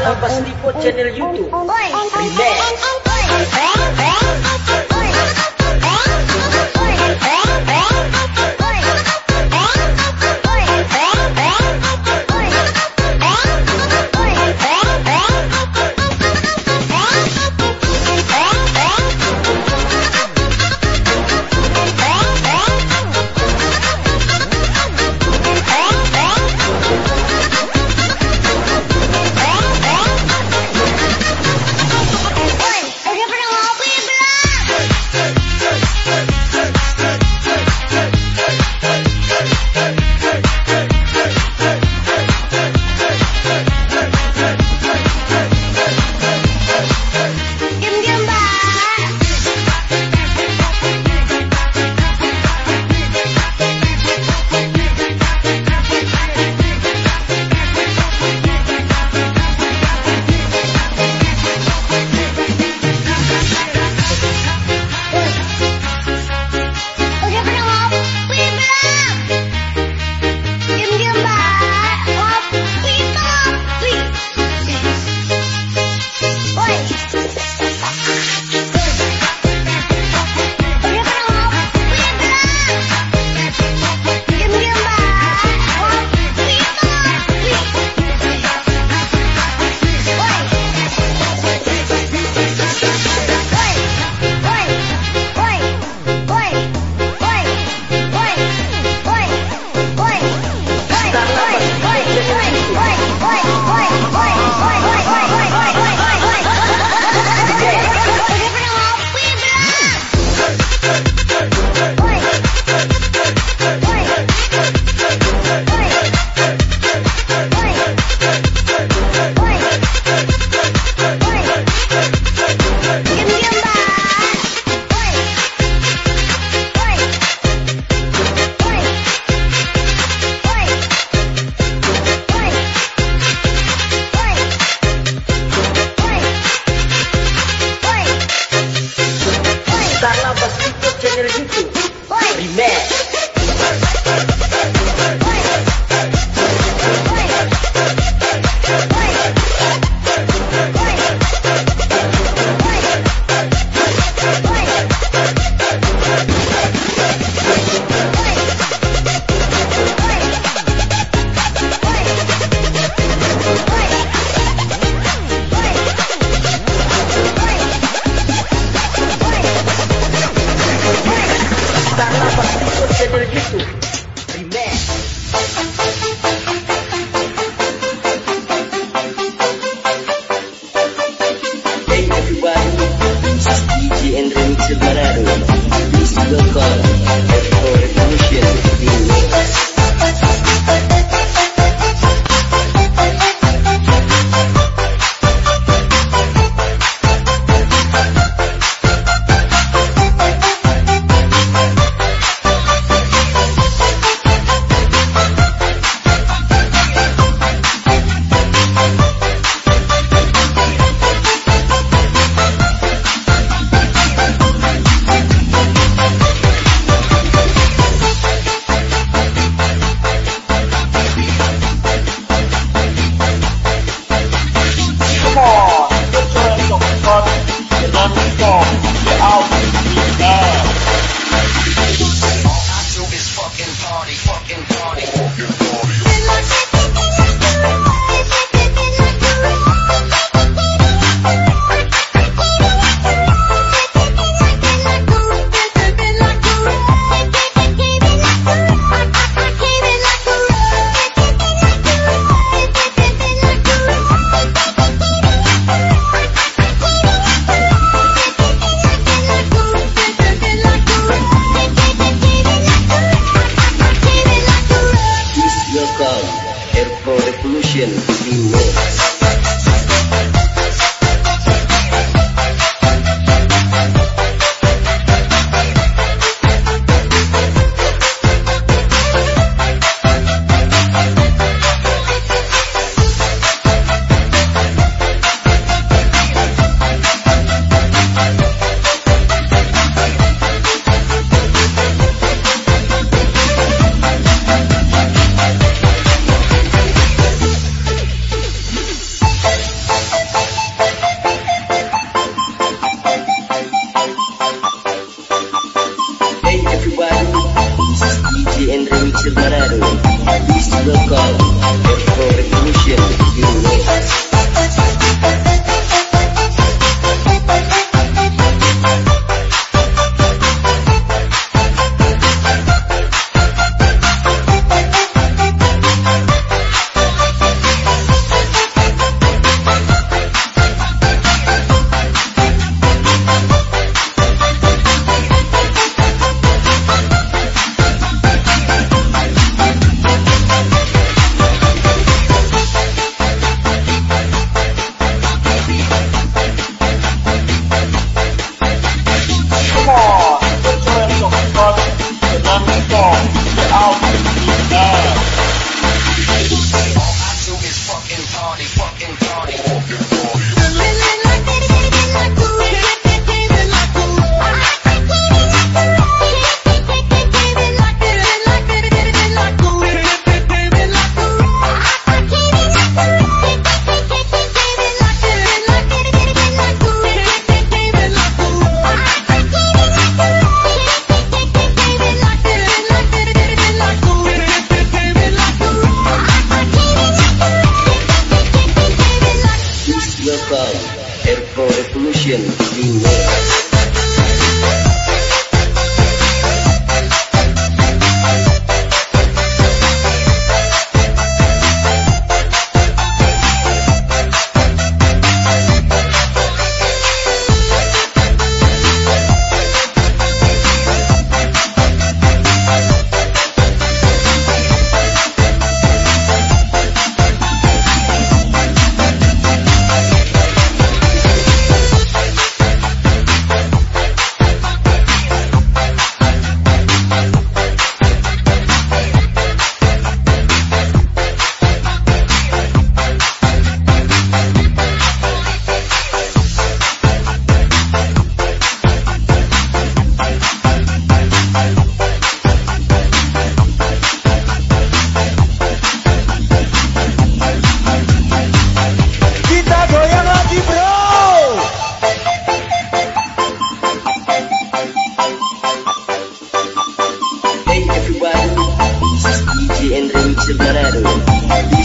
Tanpa seliput channel YouTube. میں everywhere. Christian.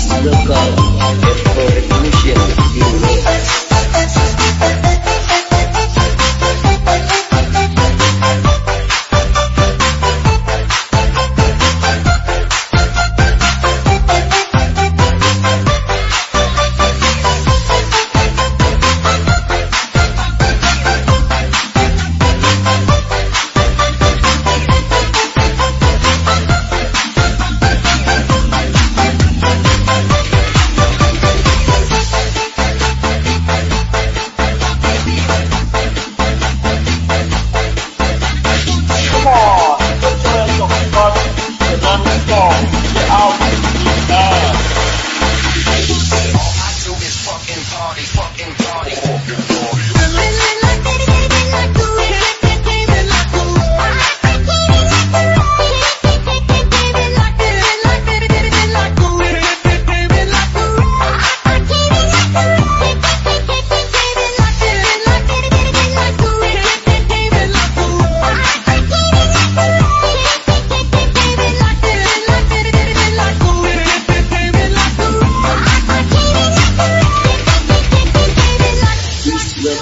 local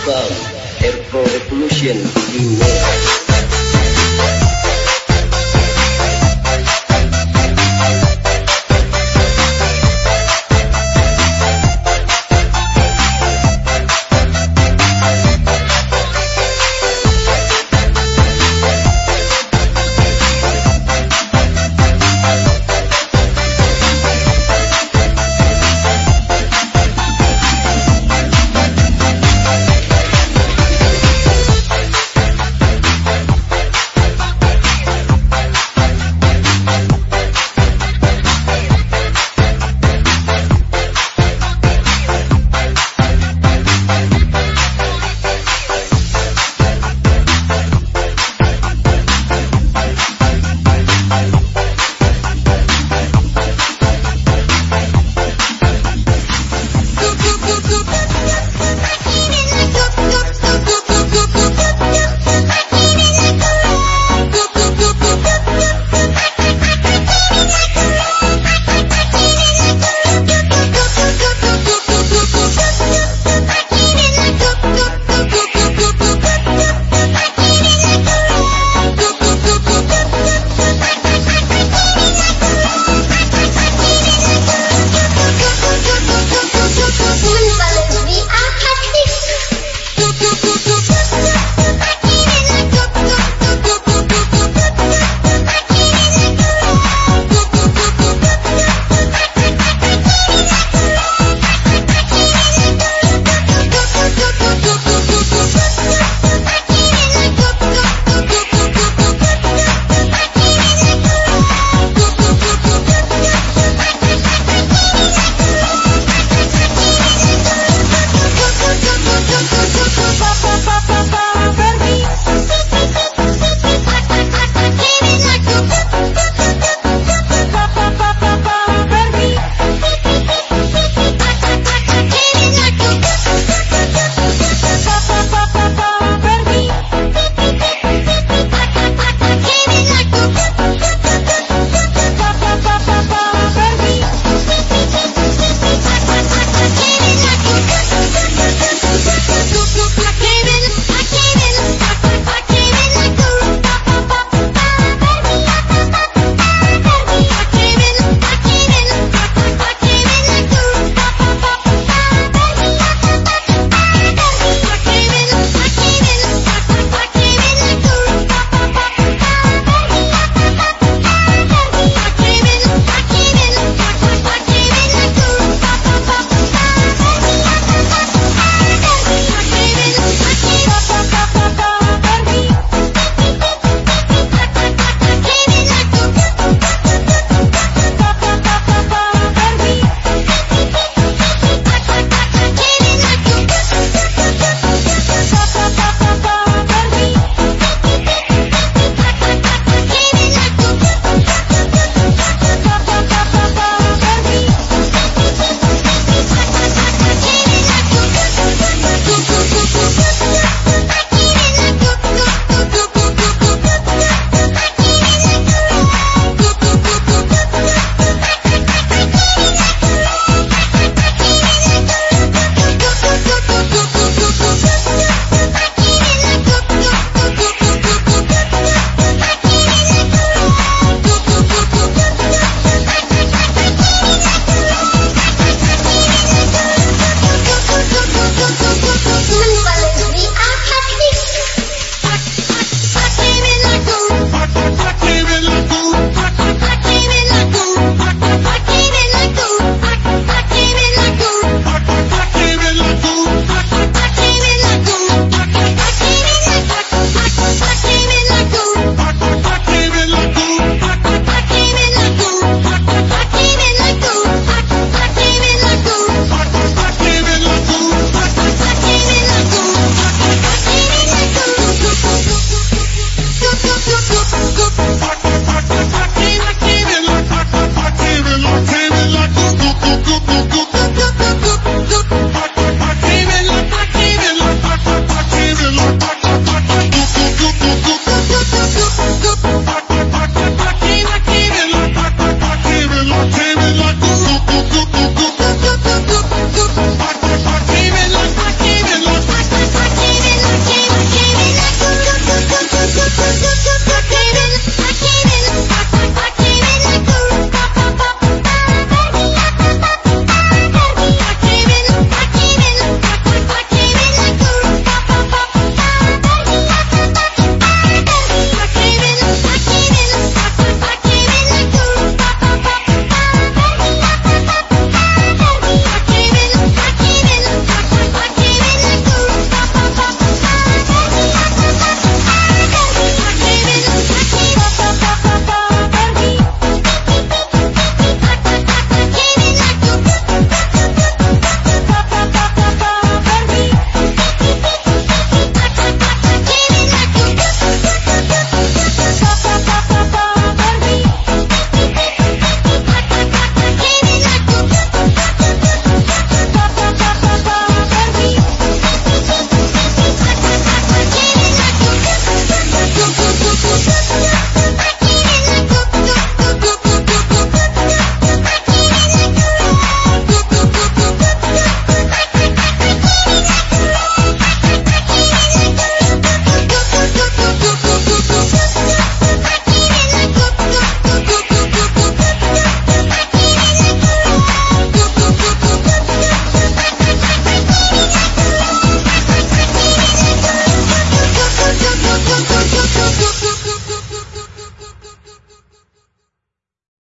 Air eco revolution in world.